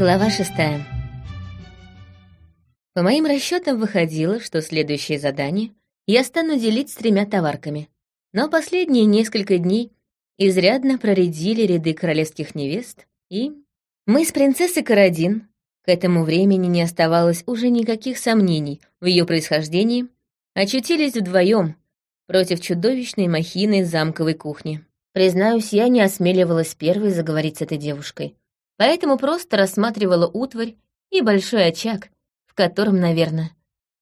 Глава шестая. По моим расчетам выходило, что следующее задание я стану делить с тремя товарками. Но последние несколько дней изрядно проредили ряды королевских невест, и мы с принцессой Карадин, к этому времени не оставалось уже никаких сомнений в ее происхождении, очутились вдвоем против чудовищной махины замковой кухни. Признаюсь, я не осмеливалась первой заговорить с этой девушкой, поэтому просто рассматривала утварь и большой очаг, в котором, наверное,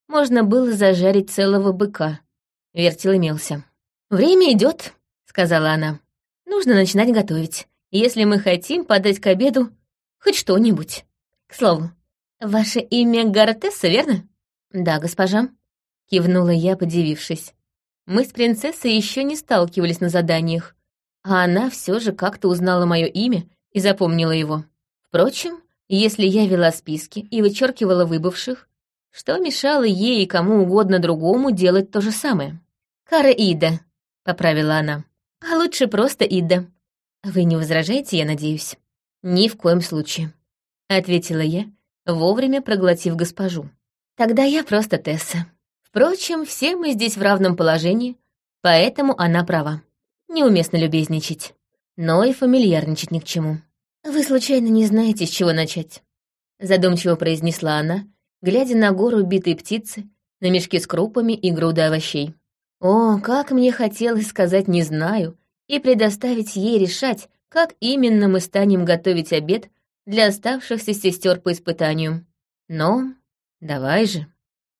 можно было зажарить целого быка. Вертел имелся. «Время идет, сказала она. «Нужно начинать готовить, если мы хотим подать к обеду хоть что-нибудь. К слову, ваше имя Гаротесса, верно?» «Да, госпожа», — кивнула я, подивившись. Мы с принцессой еще не сталкивались на заданиях, а она все же как-то узнала мое имя и запомнила его. Впрочем, если я вела списки и вычеркивала выбывших, что мешало ей и кому угодно другому делать то же самое? «Кара Ида», — поправила она. «А лучше просто Ида. Вы не возражаете, я надеюсь?» «Ни в коем случае», — ответила я, вовремя проглотив госпожу. «Тогда я просто Тесса. Впрочем, все мы здесь в равном положении, поэтому она права. Неуместно любезничать, но и фамильярничать ни к чему». «Вы случайно не знаете, с чего начать?» Задумчиво произнесла она, глядя на гору битой птицы, на мешки с крупами и груды овощей. О, как мне хотелось сказать «не знаю» и предоставить ей решать, как именно мы станем готовить обед для оставшихся сестер по испытанию. Но давай же.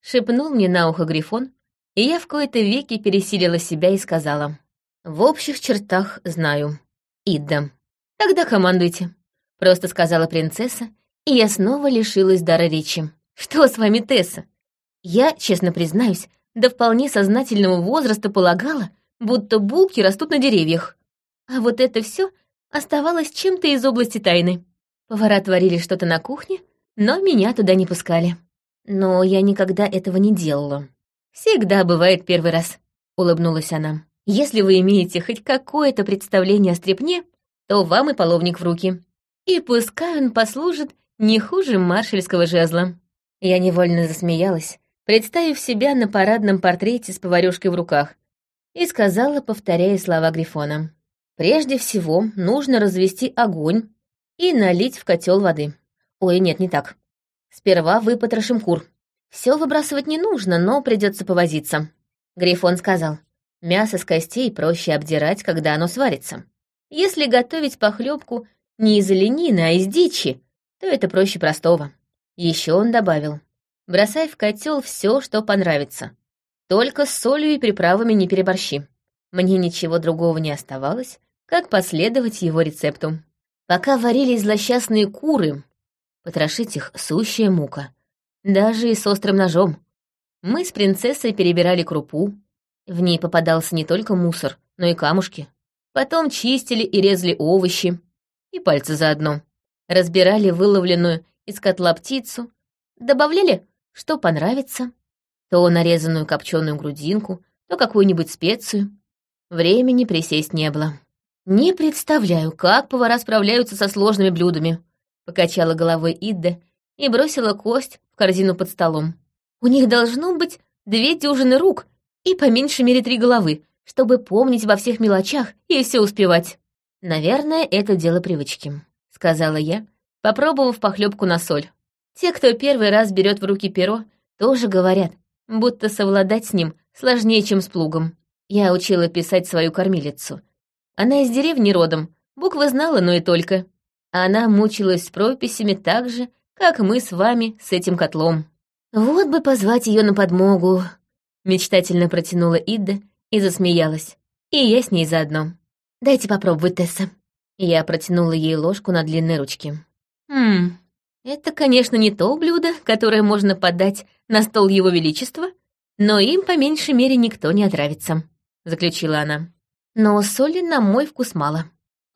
Шепнул мне на ухо Грифон, и я в кои-то веки пересилила себя и сказала. В общих чертах знаю. Идда. Тогда командуйте. Просто сказала принцесса, и я снова лишилась дара речи. Что с вами, Тесса? Я, честно признаюсь, до вполне сознательного возраста полагала, будто булки растут на деревьях. А вот это все оставалось чем-то из области тайны. Повара творили что-то на кухне, но меня туда не пускали. Но я никогда этого не делала. «Всегда бывает первый раз», — улыбнулась она. «Если вы имеете хоть какое-то представление о стрепне, то вам и половник в руки. И пускай он послужит не хуже маршальского жезла». Я невольно засмеялась, представив себя на парадном портрете с поварёшкой в руках, и сказала, повторяя слова Грифона. «Прежде всего нужно развести огонь и налить в котел воды. Ой, нет, не так. Сперва выпотрошим кур. Все выбрасывать не нужно, но придется повозиться». Грифон сказал, «Мясо с костей проще обдирать, когда оно сварится. Если готовить похлебку не из оленины, а из дичи, то это проще простого». Еще он добавил, Бросай в котел все, что понравится. Только с солью и приправами не переборщи. Мне ничего другого не оставалось, как последовать его рецепту. Пока варились злосчастные куры, потрошить их сущая мука. Даже и с острым ножом. Мы с принцессой перебирали крупу. В ней попадался не только мусор, но и камушки. Потом чистили и резали овощи. И пальцы заодно. Разбирали выловленную из котла птицу. Добавляли что понравится. То нарезанную копченую грудинку, то какую-нибудь специю. Времени присесть не было. «Не представляю, как повара справляются со сложными блюдами», — покачала головой Идда и бросила кость в корзину под столом. «У них должно быть две дюжины рук и по меньшей мере три головы, чтобы помнить во всех мелочах и все успевать». «Наверное, это дело привычки», — сказала я, попробовав похлебку на соль. Те, кто первый раз берет в руки перо, тоже говорят, будто совладать с ним сложнее, чем с плугом. Я учила писать свою кормилицу. Она из деревни родом, буквы знала, но и только. Она мучилась с прописями так же, как мы с вами с этим котлом. Вот бы позвать ее на подмогу, мечтательно протянула Идда и засмеялась. И я с ней заодно. Дайте попробовать, Тесса. Я протянула ей ложку на длинной ручке. Хм, это, конечно, не то блюдо, которое можно подать на стол Его Величества, но им, по меньшей мере, никто не отравится», — заключила она. «Но соли на мой вкус мало.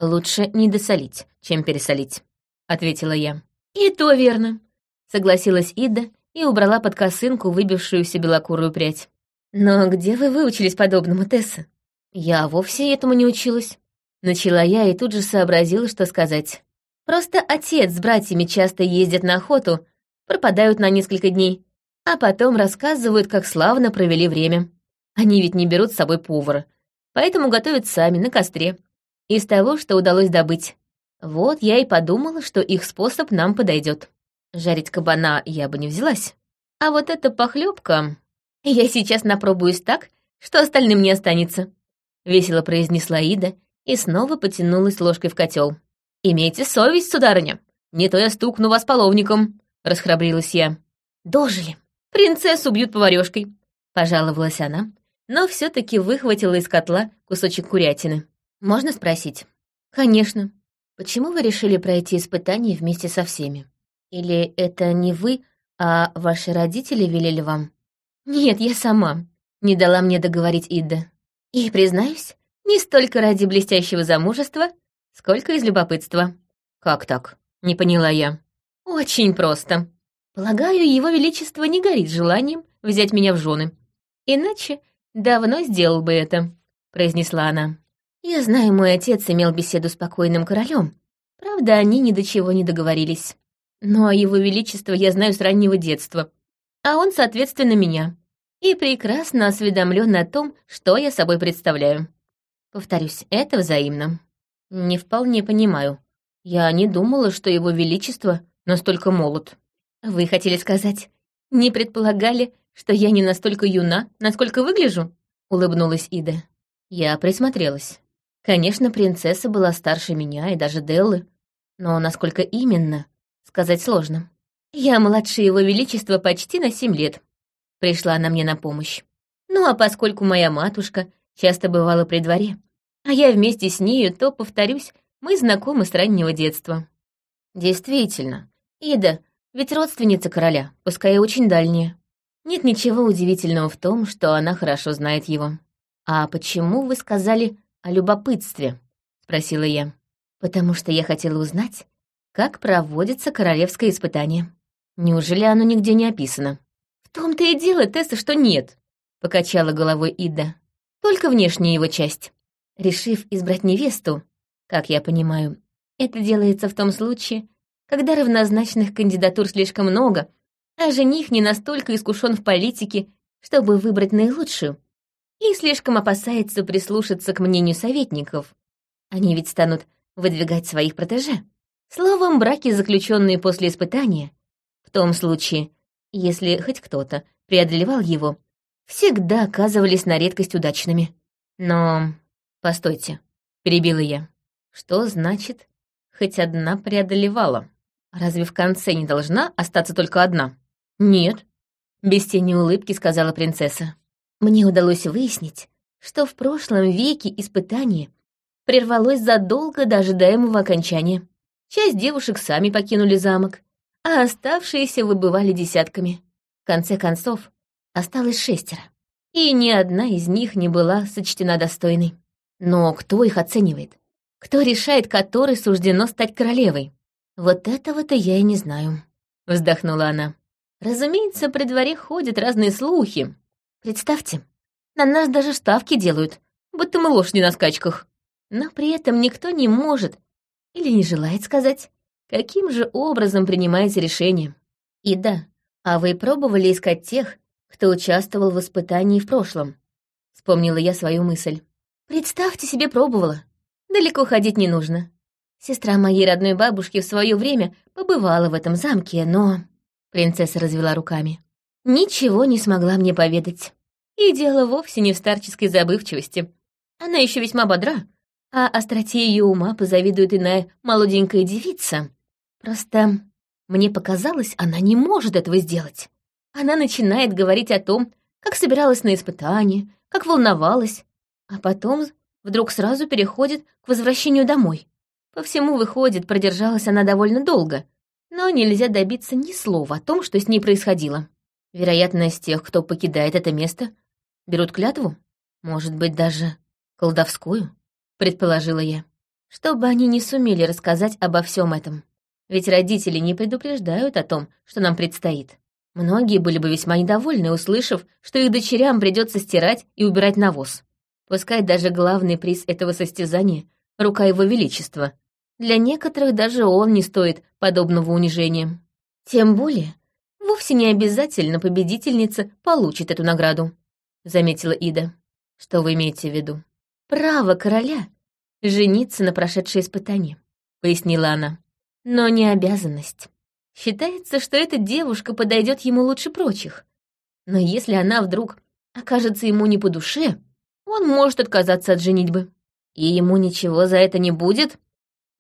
Лучше не досолить, чем пересолить», — ответила я. «И то верно», — согласилась Ида и убрала под косынку выбившуюся белокурую прядь. «Но где вы выучились подобному, Тесса?» «Я вовсе этому не училась». Начала я и тут же сообразила, что сказать. Просто отец с братьями часто ездят на охоту, пропадают на несколько дней, а потом рассказывают, как славно провели время. Они ведь не берут с собой повара, поэтому готовят сами на костре. Из того, что удалось добыть. Вот я и подумала, что их способ нам подойдет. Жарить кабана я бы не взялась. А вот эта похлебка... Я сейчас напробуюсь так, что остальным не останется. Весело произнесла Ида и снова потянулась ложкой в котел. «Имейте совесть, сударыня, не то я стукну вас половником», — расхрабрилась я. «Дожили. Принцессу бьют поварёшкой», — пожаловалась она, но все таки выхватила из котла кусочек курятины. «Можно спросить?» «Конечно. Почему вы решили пройти испытание вместе со всеми? Или это не вы, а ваши родители велели вам?» «Нет, я сама», — не дала мне договорить Идда. «И, признаюсь, не столько ради блестящего замужества, сколько из любопытства». «Как так?» — не поняла я. «Очень просто. Полагаю, его величество не горит желанием взять меня в жены. Иначе давно сделал бы это», — произнесла она. «Я знаю, мой отец имел беседу с покойным королем. Правда, они ни до чего не договорились. Но его величество я знаю с раннего детства, а он, соответственно, меня. И прекрасно осведомлен о том, что я собой представляю. Повторюсь, это взаимно. Не вполне понимаю. Я не думала, что его величество настолько молод. Вы хотели сказать, не предполагали, что я не настолько юна, насколько выгляжу? Улыбнулась Ида. Я присмотрелась. Конечно, принцесса была старше меня и даже Деллы, но насколько именно, сказать сложно. Я младше его величества почти на семь лет. Пришла она мне на помощь. Ну а поскольку моя матушка часто бывала при дворе, а я вместе с нею, то, повторюсь, мы знакомы с раннего детства. Действительно, Ида, ведь родственница короля, пускай и очень дальняя. Нет ничего удивительного в том, что она хорошо знает его. «А почему вы сказали о любопытстве?» — спросила я. «Потому что я хотела узнать, как проводится королевское испытание. Неужели оно нигде не описано?» «В том-то и дело, Тесса, что нет», — покачала головой Ида. «Только внешняя его часть. Решив избрать невесту, как я понимаю, это делается в том случае, когда равнозначных кандидатур слишком много, а жених не настолько искушен в политике, чтобы выбрать наилучшую, и слишком опасается прислушаться к мнению советников. Они ведь станут выдвигать своих протеже. Словом, браки, заключенные после испытания, том случае, если хоть кто-то преодолевал его, всегда оказывались на редкость удачными. Но «Постойте», — перебила я. «Что значит, хоть одна преодолевала? Разве в конце не должна остаться только одна?» «Нет», — без тени улыбки сказала принцесса. «Мне удалось выяснить, что в прошлом веке испытание прервалось задолго до ожидаемого окончания. Часть девушек сами покинули замок, а оставшиеся выбывали десятками. В конце концов, осталось шестеро, и ни одна из них не была сочтена достойной. Но кто их оценивает? Кто решает, которой суждено стать королевой? Вот этого-то я и не знаю. Вздохнула она. Разумеется, при дворе ходят разные слухи. Представьте, на нас даже ставки делают, будто мы лошади на скачках. Но при этом никто не может или не желает сказать, каким же образом принимается решение. И да, а вы пробовали искать тех, кто участвовал в испытании в прошлом? Вспомнила я свою мысль. Представьте себе, пробовала. Далеко ходить не нужно. Сестра моей родной бабушки в свое время побывала в этом замке, но... Принцесса развела руками. Ничего не смогла мне поведать. И дело вовсе не в старческой забывчивости. Она еще весьма бодра, а остроте ее ума позавидует иная молоденькая девица. Просто мне показалось, она не может этого сделать. Она начинает говорить о том, как собиралась на испытание, как волновалась, а потом вдруг сразу переходит к возвращению домой. По всему выходит, продержалась она довольно долго, но нельзя добиться ни слова о том, что с ней происходило. Вероятно, из тех, кто покидает это место, берут клятву, может быть, даже колдовскую, предположила я, чтобы они не сумели рассказать обо всем этом. Ведь родители не предупреждают о том, что нам предстоит. Многие были бы весьма недовольны, услышав, что их дочерям придется стирать и убирать навоз. Пускай даже главный приз этого состязания — рука его величества. Для некоторых даже он не стоит подобного унижения. Тем более, вовсе не обязательно победительница получит эту награду, заметила Ида. Что вы имеете в виду? Право короля — жениться на прошедшее испытание, пояснила она. Но не обязанность. Считается, что эта девушка подойдет ему лучше прочих. Но если она вдруг окажется ему не по душе, он может отказаться от женитьбы. И ему ничего за это не будет?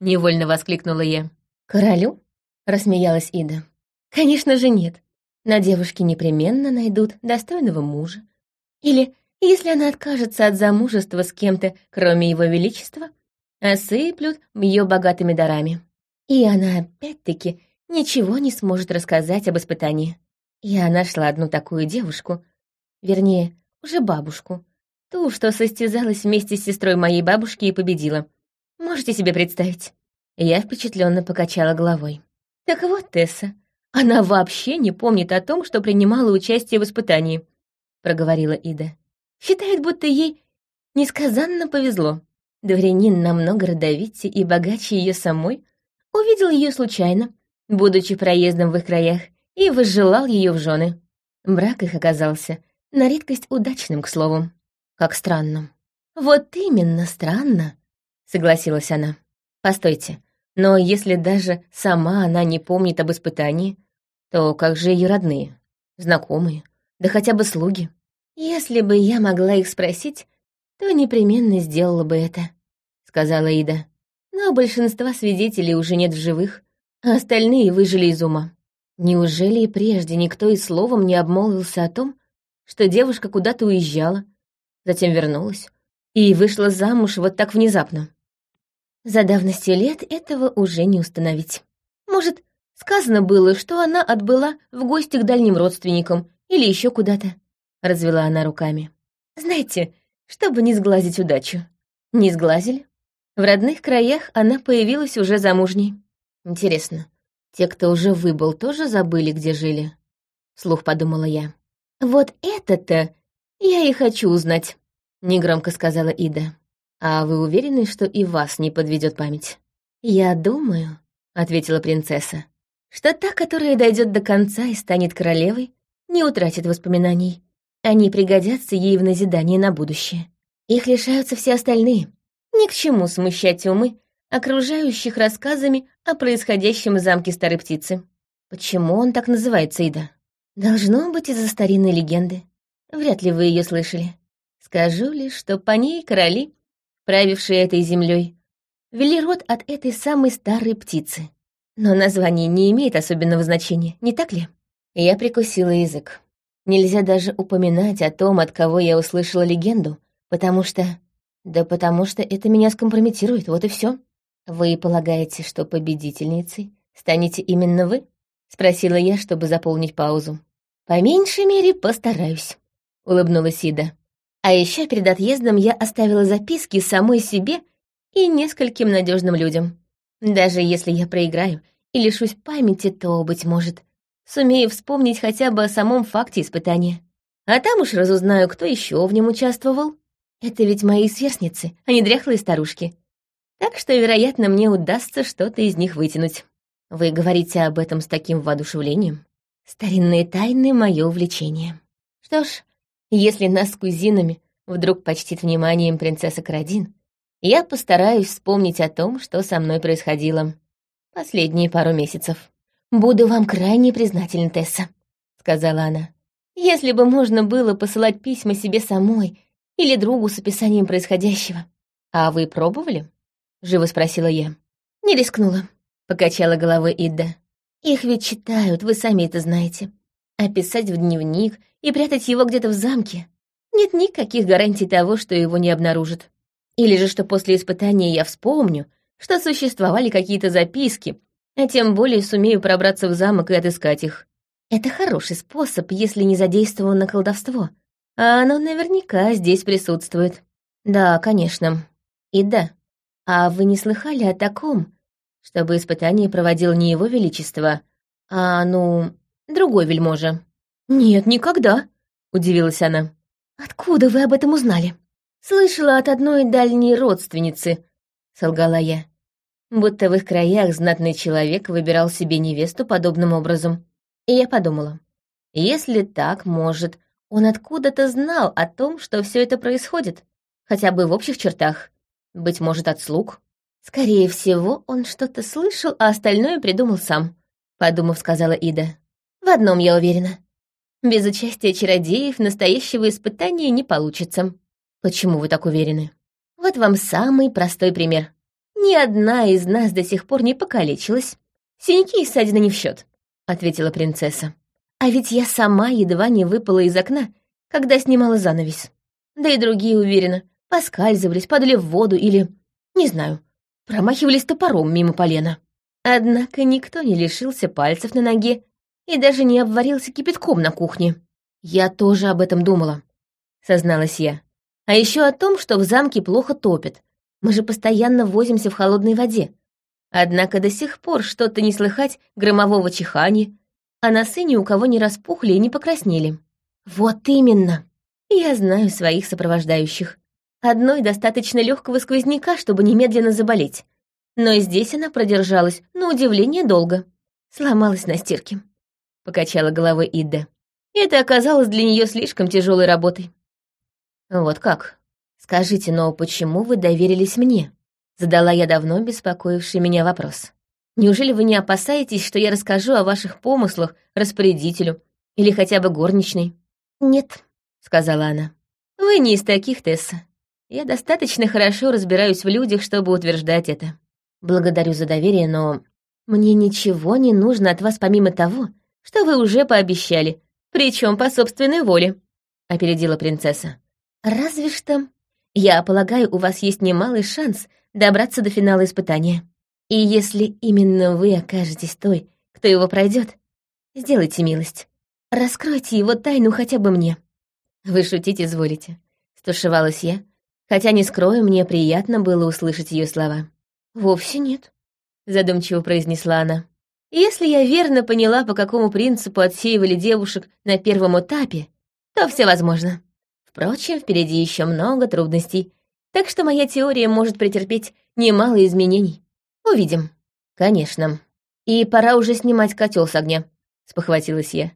Невольно воскликнула я. Королю? Рассмеялась Ида. Конечно же нет. На девушке непременно найдут достойного мужа. Или, если она откажется от замужества с кем-то, кроме его величества, осыплют ее богатыми дарами. И она опять-таки ничего не сможет рассказать об испытании. Я нашла одну такую девушку, вернее, уже бабушку, ту, что состязалась вместе с сестрой моей бабушки и победила. Можете себе представить? Я впечатленно покачала головой. Так вот, Тесса, она вообще не помнит о том, что принимала участие в испытании, проговорила Ида. Считает, будто ей несказанно повезло. Дворянин намного родовитее и богаче ее самой увидел ее случайно, будучи проездом в их краях, и возжелал ее в жены. Брак их оказался на редкость удачным, к слову. Как странно. Вот именно странно, согласилась она. Постойте, но если даже сама она не помнит об испытании, то как же ее родные, знакомые, да хотя бы слуги? Если бы я могла их спросить, то непременно сделала бы это, сказала Ида. Но большинства свидетелей уже нет в живых, а остальные выжили из ума. Неужели и прежде никто и словом не обмолвился о том, что девушка куда-то уезжала, затем вернулась и вышла замуж вот так внезапно? За давностью лет этого уже не установить. Может, сказано было, что она отбыла в гости к дальним родственникам или еще куда-то. Развела она руками. Знаете, чтобы не сглазить удачу. Не сглазили? В родных краях она появилась уже замужней. Интересно, те, кто уже выбыл, тоже забыли, где жили? Слух подумала я. Вот это-то я и хочу узнать, негромко сказала Ида. А вы уверены, что и вас не подведет память? Я думаю, ответила принцесса, что та, которая дойдет до конца и станет королевой, не утратит воспоминаний. Они пригодятся ей в назидание на будущее. Их лишаются все остальные. Ни к чему смущать умы окружающих рассказами о происходящем в замке старой птицы. Почему он так называется, Ида? Должно быть из-за старинной легенды. Вряд ли вы ее слышали. Скажу лишь, что по ней короли, правившие этой землей, вели род от этой самой старой птицы. Но название не имеет особенного значения, не так ли? Я прикусила язык. Нельзя даже упоминать о том, от кого я услышала легенду, потому что... Да потому что это меня скомпрометирует, вот и все. «Вы полагаете, что победительницей станете именно вы?» — спросила я, чтобы заполнить паузу. «По меньшей мере постараюсь», — улыбнулась Ида. «А еще перед отъездом я оставила записки самой себе и нескольким надежным людям. Даже если я проиграю и лишусь памяти, то, быть может, сумею вспомнить хотя бы о самом факте испытания. А там уж разузнаю, кто еще в нем участвовал. Это ведь мои сверстницы, а не дряхлые старушки так что, вероятно, мне удастся что-то из них вытянуть. Вы говорите об этом с таким воодушевлением. Старинные тайны — мое увлечение. Что ж, если нас с кузинами вдруг почтит вниманием принцесса Карадин, я постараюсь вспомнить о том, что со мной происходило последние пару месяцев. «Буду вам крайне признательна, Тесса», — сказала она. «Если бы можно было посылать письма себе самой или другу с описанием происходящего. А вы пробовали?» — живо спросила я. «Не рискнула», — покачала головой Идда. «Их ведь читают, вы сами это знаете. А писать в дневник и прятать его где-то в замке нет никаких гарантий того, что его не обнаружат. Или же, что после испытания я вспомню, что существовали какие-то записки, а тем более сумею пробраться в замок и отыскать их. Это хороший способ, если не задействовано колдовство. А оно наверняка здесь присутствует. Да, конечно. И да, а вы не слыхали о таком, чтобы испытание проводил не его величество, а, ну, другой вельможа?» «Нет, никогда», — удивилась она. «Откуда вы об этом узнали?» «Слышала от одной дальней родственницы», — солгала я. будто в их краях знатный человек выбирал себе невесту подобным образом. И я подумала, если так, может, он откуда-то знал о том, что все это происходит, хотя бы в общих чертах, быть может, от слуг. Скорее всего, он что-то слышал, а остальное придумал сам, подумав, сказала Ида. В одном я уверена. Без участия чародеев настоящего испытания не получится. Почему вы так уверены? Вот вам самый простой пример. Ни одна из нас до сих пор не покалечилась. Синяки и ссадины не в счет, ответила принцесса. А ведь я сама едва не выпала из окна, когда снимала занавес. Да и другие, уверена, поскальзывались, падали в воду или, не знаю, промахивались топором мимо полена. Однако никто не лишился пальцев на ноге и даже не обварился кипятком на кухне. Я тоже об этом думала, созналась я. А еще о том, что в замке плохо топят. Мы же постоянно возимся в холодной воде. Однако до сих пор что-то не слыхать громового чихания, а носы ни у кого не распухли и не покраснели. Вот именно. Я знаю своих сопровождающих. Одной достаточно легкого сквозняка, чтобы немедленно заболеть. Но здесь она продержалась, на удивление, долго. Сломалась на стирке. Покачала головой Идда. Это оказалось для нее слишком тяжелой работой. Вот как? Скажите, но почему вы доверились мне? Задала я давно беспокоивший меня вопрос. Неужели вы не опасаетесь, что я расскажу о ваших помыслах распорядителю или хотя бы горничной?» «Нет», — сказала она. «Вы не из таких, Тесса. Я достаточно хорошо разбираюсь в людях, чтобы утверждать это. Благодарю за доверие, но мне ничего не нужно от вас помимо того, что вы уже пообещали, причем по собственной воле», — опередила принцесса. «Разве что, я полагаю, у вас есть немалый шанс добраться до финала испытания». И если именно вы окажетесь той, кто его пройдет, сделайте милость. Раскройте его тайну хотя бы мне. Вы шутить изволите. Стушевалась я, хотя не скрою, мне приятно было услышать ее слова. Вовсе нет, задумчиво произнесла она. Если я верно поняла, по какому принципу отсеивали девушек на первом этапе, то все возможно. Впрочем, впереди еще много трудностей, так что моя теория может претерпеть немало изменений. Увидим. Конечно. И пора уже снимать котел с огня, спохватилась я.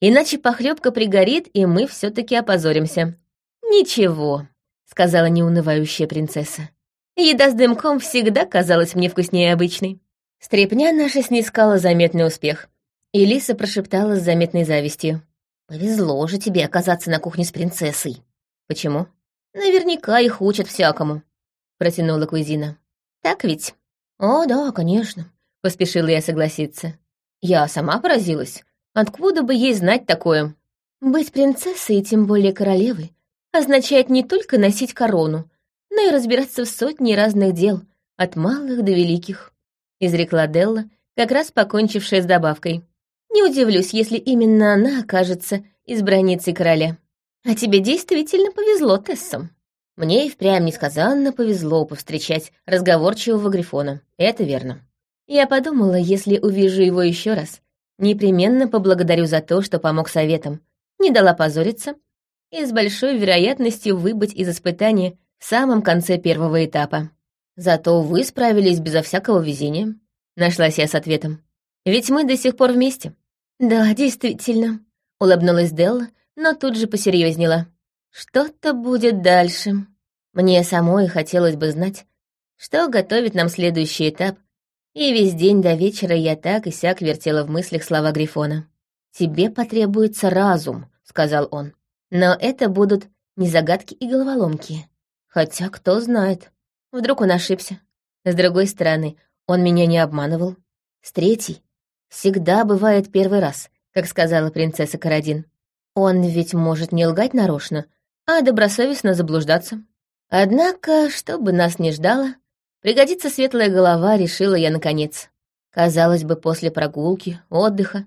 Иначе похлебка пригорит, и мы все-таки опозоримся. Ничего, сказала неунывающая принцесса. Еда с дымком всегда казалась мне вкуснее обычной. Стрепня наша снискала заметный успех. И Лиса прошептала с заметной завистью. «Повезло же тебе оказаться на кухне с принцессой». «Почему?» «Наверняка их учат всякому», — протянула кузина. «Так ведь?» «О, да, конечно», — поспешила я согласиться. Я сама поразилась. Откуда бы ей знать такое? Быть принцессой, и тем более королевой, означает не только носить корону, но и разбираться в сотне разных дел, от малых до великих», — изрекла Делла, как раз покончившая с добавкой. «Не удивлюсь, если именно она окажется избранницей короля. А тебе действительно повезло, Тессом». Мне и впрямь несказанно повезло повстречать разговорчивого Грифона. Это верно. Я подумала, если увижу его еще раз, непременно поблагодарю за то, что помог советам, не дала позориться и с большой вероятностью выбыть из испытания в самом конце первого этапа. Зато вы справились безо всякого везения. Нашлась я с ответом. Ведь мы до сих пор вместе. Да, действительно, улыбнулась Делла, но тут же посерьезнела. Что-то будет дальше. Мне самой хотелось бы знать, что готовит нам следующий этап, и весь день до вечера я так и сяк вертела в мыслях слова Грифона. «Тебе потребуется разум», — сказал он. «Но это будут не загадки и головоломки. Хотя кто знает. Вдруг он ошибся. С другой стороны, он меня не обманывал. С третьей всегда бывает первый раз, как сказала принцесса Карадин. Он ведь может не лгать нарочно, а добросовестно заблуждаться. Однако, что бы нас ни ждало, пригодится светлая голова, решила я наконец. Казалось бы, после прогулки, отдыха,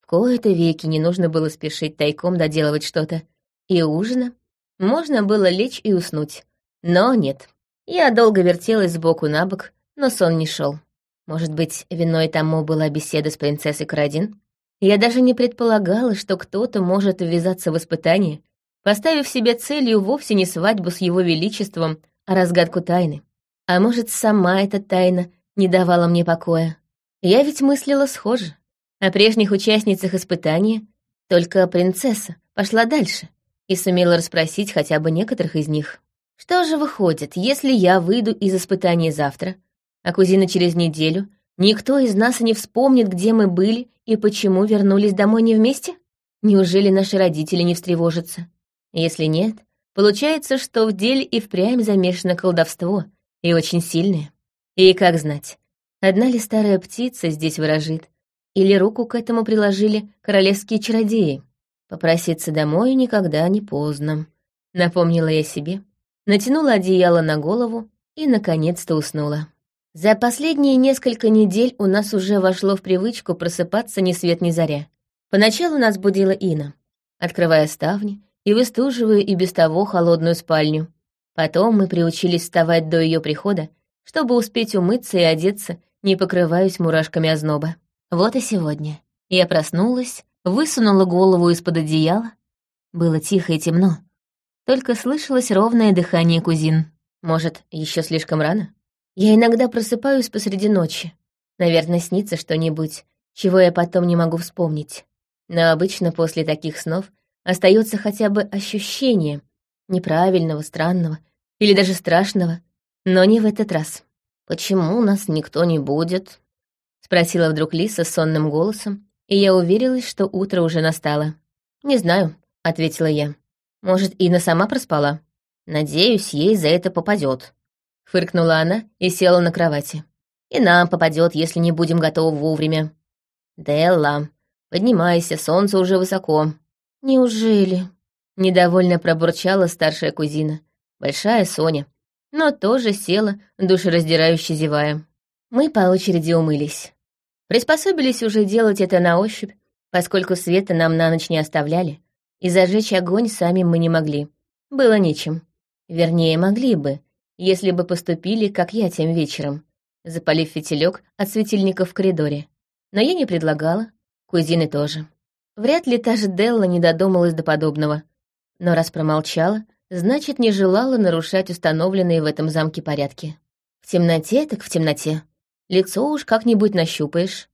в кои-то веки не нужно было спешить тайком доделывать что-то, и ужина можно было лечь и уснуть. Но нет. Я долго вертелась сбоку на бок, но сон не шел. Может быть, виной тому была беседа с принцессой Карадин? Я даже не предполагала, что кто-то может ввязаться в испытание, поставив себе целью вовсе не свадьбу с его величеством, а разгадку тайны. А может, сама эта тайна не давало мне покоя. Я ведь мыслила схоже. О прежних участницах испытания только принцесса пошла дальше и сумела расспросить хотя бы некоторых из них. Что же выходит, если я выйду из испытания завтра, а кузина через неделю, никто из нас не вспомнит, где мы были и почему вернулись домой не вместе? Неужели наши родители не встревожатся? Если нет, получается, что в деле и впрямь замешано колдовство, и очень сильное. И как знать, одна ли старая птица здесь выражит, или руку к этому приложили королевские чародеи. Попроситься домой никогда не поздно, напомнила я себе, натянула одеяло на голову и, наконец-то, уснула. За последние несколько недель у нас уже вошло в привычку просыпаться ни свет ни заря. Поначалу нас будила Ина, открывая ставни и выстуживая и без того холодную спальню. Потом мы приучились вставать до ее прихода, чтобы успеть умыться и одеться, не покрываясь мурашками озноба. Вот и сегодня. Я проснулась, высунула голову из-под одеяла. Было тихо и темно. Только слышалось ровное дыхание кузин. Может, еще слишком рано? Я иногда просыпаюсь посреди ночи. Наверное, снится что-нибудь, чего я потом не могу вспомнить. Но обычно после таких снов остается хотя бы ощущение неправильного, странного или даже страшного, но не в этот раз. «Почему нас никто не будет?» — спросила вдруг Лиса сонным голосом, и я уверилась, что утро уже настало. «Не знаю», — ответила я. «Может, Инна сама проспала?» «Надеюсь, ей за это попадет», — фыркнула она и села на кровати. «И нам попадет, если не будем готовы вовремя». «Делла, поднимайся, солнце уже высоко». «Неужели?» — недовольно пробурчала старшая кузина, большая Соня, но тоже села, душераздирающе зевая. Мы по очереди умылись. Приспособились уже делать это на ощупь, поскольку света нам на ночь не оставляли, и зажечь огонь сами мы не могли. Было нечем. Вернее, могли бы, если бы поступили, как я тем вечером, запалив фитилек от светильника в коридоре. Но я не предлагала, кузины тоже. Вряд ли та же Делла не додумалась до подобного. Но раз промолчала, значит, не желала нарушать установленные в этом замке порядки. В темноте так в темноте. Лицо уж как-нибудь нащупаешь.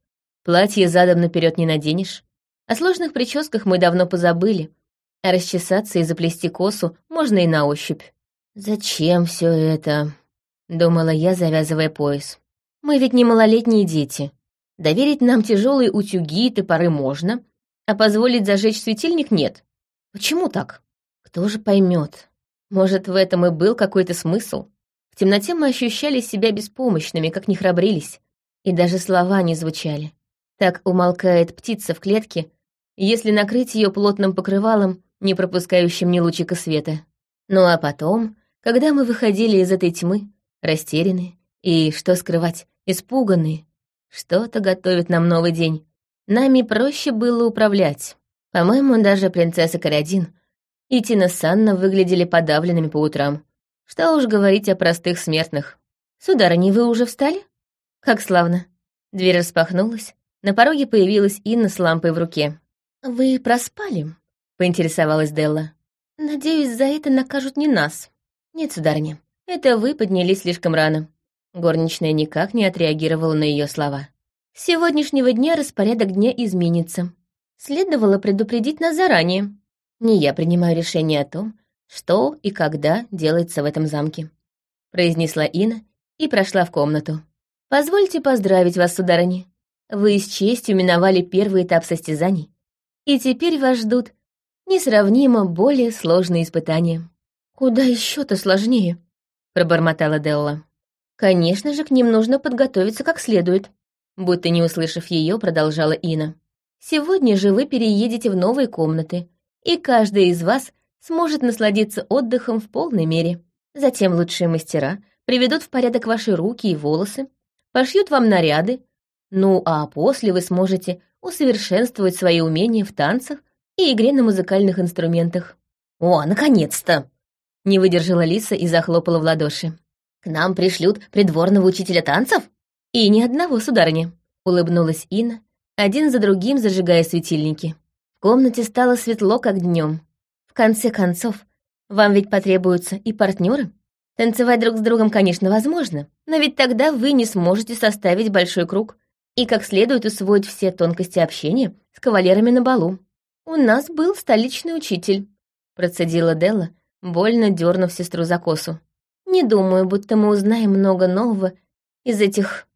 Платье задом наперед не наденешь. О сложных прическах мы давно позабыли, а расчесаться и заплести косу можно и на ощупь. «Зачем все это?» — думала я, завязывая пояс. «Мы ведь не малолетние дети. Доверить нам тяжелые утюги и топоры можно, а позволить зажечь светильник нет. Почему так? Кто же поймет? Может, в этом и был какой-то смысл? В темноте мы ощущали себя беспомощными, как не храбрились, и даже слова не звучали. Так умолкает птица в клетке, если накрыть ее плотным покрывалом, не пропускающим ни лучика света. Ну а потом когда мы выходили из этой тьмы, растерянные и, что скрывать, испуганные, что-то готовит нам новый день. Нами проще было управлять. По-моему, даже принцесса Карадин и Тина Санна выглядели подавленными по утрам. Что уж говорить о простых смертных. «Сударыня, вы уже встали?» «Как славно». Дверь распахнулась. На пороге появилась Инна с лампой в руке. «Вы проспали?» — поинтересовалась Делла. «Надеюсь, за это накажут не нас». «Нет, сударыня, это вы поднялись слишком рано». Горничная никак не отреагировала на ее слова. «С сегодняшнего дня распорядок дня изменится. Следовало предупредить нас заранее. Не я принимаю решение о том, что и когда делается в этом замке», произнесла Ина и прошла в комнату. «Позвольте поздравить вас, сударыня. Вы с честью миновали первый этап состязаний, и теперь вас ждут несравнимо более сложные испытания». «Куда еще-то сложнее?» — пробормотала Делла. «Конечно же, к ним нужно подготовиться как следует», будто не услышав ее, продолжала Ина. «Сегодня же вы переедете в новые комнаты, и каждый из вас сможет насладиться отдыхом в полной мере. Затем лучшие мастера приведут в порядок ваши руки и волосы, пошьют вам наряды, ну а после вы сможете усовершенствовать свои умения в танцах и игре на музыкальных инструментах». «О, наконец-то!» Не выдержала Лиса и захлопала в ладоши. «К нам пришлют придворного учителя танцев?» «И ни одного, сударыня», — улыбнулась Инна, один за другим зажигая светильники. В комнате стало светло, как днем. В конце концов, вам ведь потребуются и партнеры. Танцевать друг с другом, конечно, возможно, но ведь тогда вы не сможете составить большой круг и как следует усвоить все тонкости общения с кавалерами на балу. У нас был столичный учитель, процедила Делла, больно дернув сестру за косу. Не думаю, будто мы узнаем много нового из этих...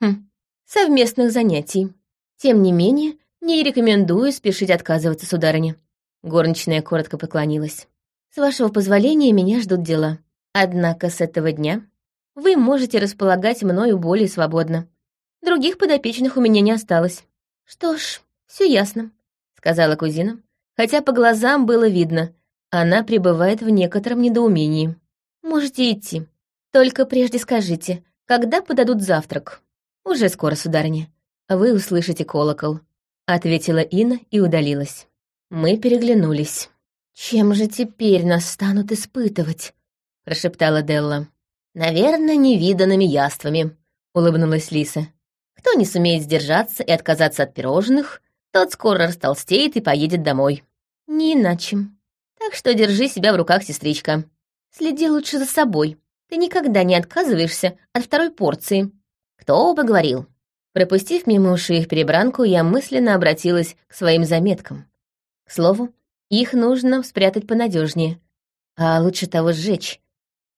Хм, совместных занятий. Тем не менее, не рекомендую спешить отказываться, сударыня. Горничная коротко поклонилась. С вашего позволения меня ждут дела. Однако с этого дня вы можете располагать мною более свободно. Других подопечных у меня не осталось. Что ж, все ясно, сказала кузина, хотя по глазам было видно, она пребывает в некотором недоумении. Можете идти. Только прежде скажите, когда подадут завтрак? Уже скоро, сударыня. Вы услышите колокол, ответила Инна и удалилась. Мы переглянулись. Чем же теперь нас станут испытывать? прошептала Делла. Наверное, невиданными яствами, улыбнулась Лиса. Кто не сумеет сдержаться и отказаться от пирожных, тот скоро растолстеет и поедет домой. Не иначе. Так что держи себя в руках, сестричка. Следи лучше за собой. Ты никогда не отказываешься от второй порции. Кто бы говорил. Пропустив мимо ушей их перебранку, я мысленно обратилась к своим заметкам. К слову, их нужно спрятать понадежнее, а лучше того сжечь.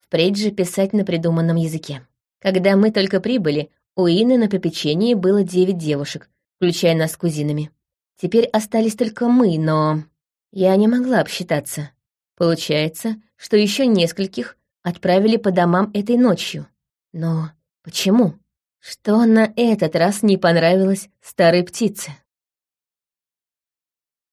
Впредь же писать на придуманном языке. Когда мы только прибыли, у Ины на попечении было девять девушек, включая нас с кузинами. Теперь остались только мы, но... Я не могла обсчитаться. Получается, что еще нескольких отправили по домам этой ночью. Но почему? Что на этот раз не понравилось старой птице?